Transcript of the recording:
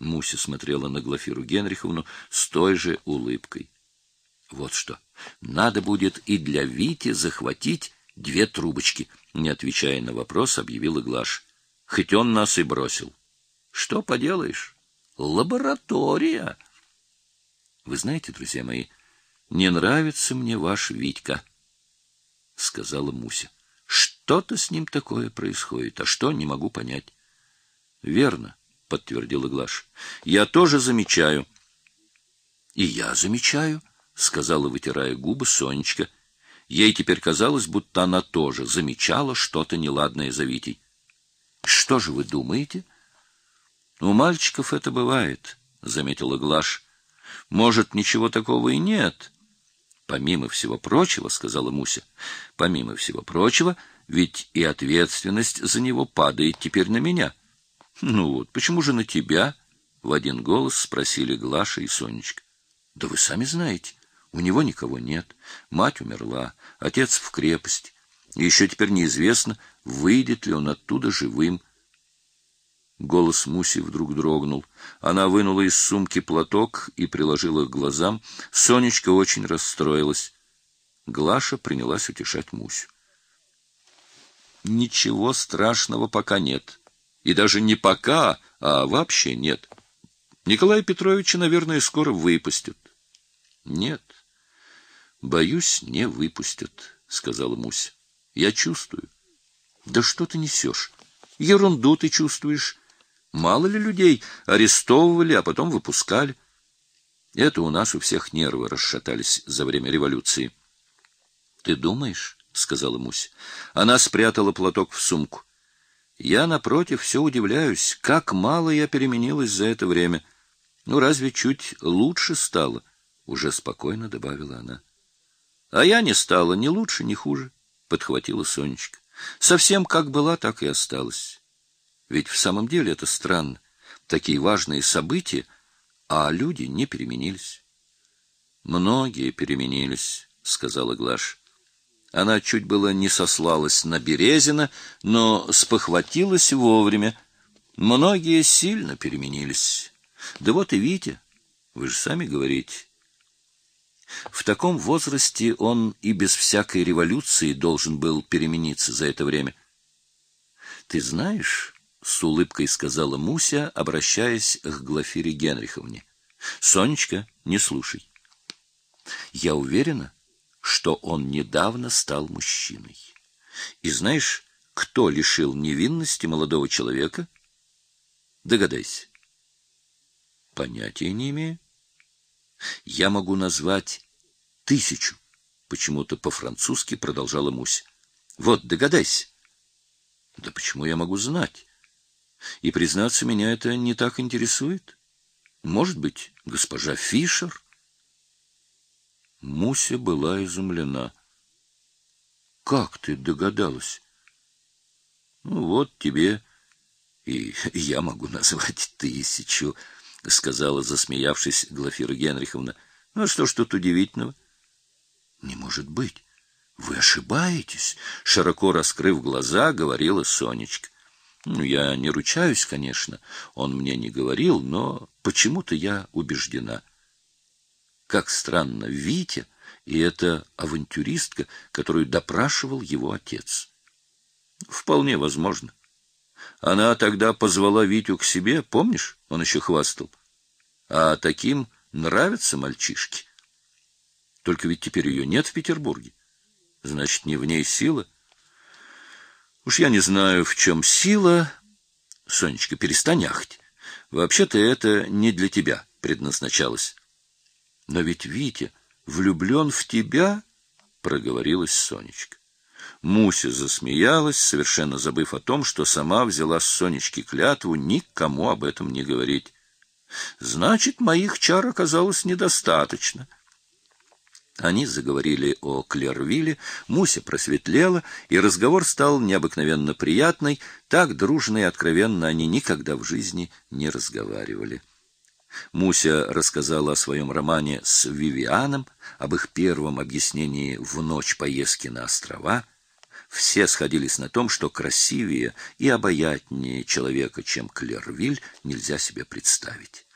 Муся смотрела на Глафиру Генриховну с той же улыбкой. Вот что. Надо будет и для Вити захватить две трубочки, не отвечая на вопрос, объявила Глаш. Хоть он нас и бросил. Что поделаешь? Лаборатория. Вы знаете, друзья мои, не нравится мне ваш Витька, сказала Муся. Что-то с ним такое происходит, а что не могу понять. Верно, подтвердила Глаш. Я тоже замечаю. И я замечаю, сказала, вытирая губы Сонечка. Ей теперь казалось, будто она тоже замечала что-то неладное за Витей. Что же вы думаете? У мальчиков это бывает, заметила Глаш. Может, ничего такого и нет. Помимо всего прочего, сказала Муся. Помимо всего прочего, ведь и ответственность за него падает теперь на меня. Ну вот, почему же на тебя? В один голос спросили Глаша и Сонечка. Да вы сами знаете, у него никого нет. Мать умерла, отец в крепости. Еще теперь неизвестно, выйдет ли он оттуда живым. Голос Муси вдруг дрогнул. Она вынула из сумки платок и приложила к глазам. Сонечка очень расстроилась. Глаша принялась утешать Мусю. Ничего страшного пока нет. И даже не пока, а вообще нет. Николая Петровича, наверное, скоро выпустят. Нет. Боюсь, не выпустят, сказала Муся. Я чувствую. Да что ты несешь? Ерунду ты чувствуешь. Мало ли людей арестовывали, а потом выпускали. Это у нас у всех нервы расшатались за время революции. Ты думаешь? сказала Муся. Она спрятала платок в сумку. Я напротив все удивляюсь, как мало я переменилась за это время. Ну разве чуть лучше стало? уже спокойно добавила она. А я не стала ни лучше, ни хуже, подхватила Сонечка. Совсем как была, так и осталась. Ведь в самом деле это странно. Такие важные события, а люди не переменились. Многие переменились, сказала Глаш. Она чуть было не сослалась на Березина, но спохватилась вовремя. Многие сильно переменились. Да вот и Витя, вы же сами говорите. В таком возрасте он и без всякой революции должен был перемениться за это время. Ты знаешь, с улыбкой сказала Муся, обращаясь к Глафире Генриховне. Сонечка, не слушай. Я уверена, что он недавно стал мужчиной. И знаешь, кто лишил невинности молодого человека? Догадайся. Понятия не имею. Я могу назвать тысячу. Почему-то по-французски продолжала Мусь. Вот, догадайся. Да почему я могу знать? И признаться, меня это не так интересует. Может быть, госпожа Фишер? Муся была изумлена. Как ты догадалась? Ну вот тебе и я могу назвать тысячу, сказала, засмеявшись, Глафира Генриховна. Ну что ж тут удивительного? Не может быть. Вы ошибаетесь, широко раскрыв глаза, говорила Сонечка. Ну я не ручаюсь, конечно, он мне не говорил, но почему-то я убеждена. Как странно, Витя и эта авантюристка, которую допрашивал его отец. Вполне возможно. Она тогда позвала Витю к себе, помнишь? Он еще хвастал. А таким нравятся мальчишки. Только ведь теперь ее нет в Петербурге. Значит, не в ней сила. Уж я не знаю, в чем сила. Сонечка, перестань ахать. Вообще-то это не для тебя предназначалось. Но ведь Витя влюблен в тебя, проговорилась Сонечка. Муся засмеялась, совершенно забыв о том, что сама взяла с Сонечки клятву никому об этом не говорить. Значит, моих чар оказалось недостаточно. Они заговорили о Клервилле, Муся просветлела, и разговор стал необыкновенно приятный, так дружно и откровенно они никогда в жизни не разговаривали. Муся рассказала о своем романе с Вивианом, об их первом объяснении в ночь поездки на острова. Все сходились на том, что красивее и обаятельнее человека, чем Клервиль, нельзя себе представить.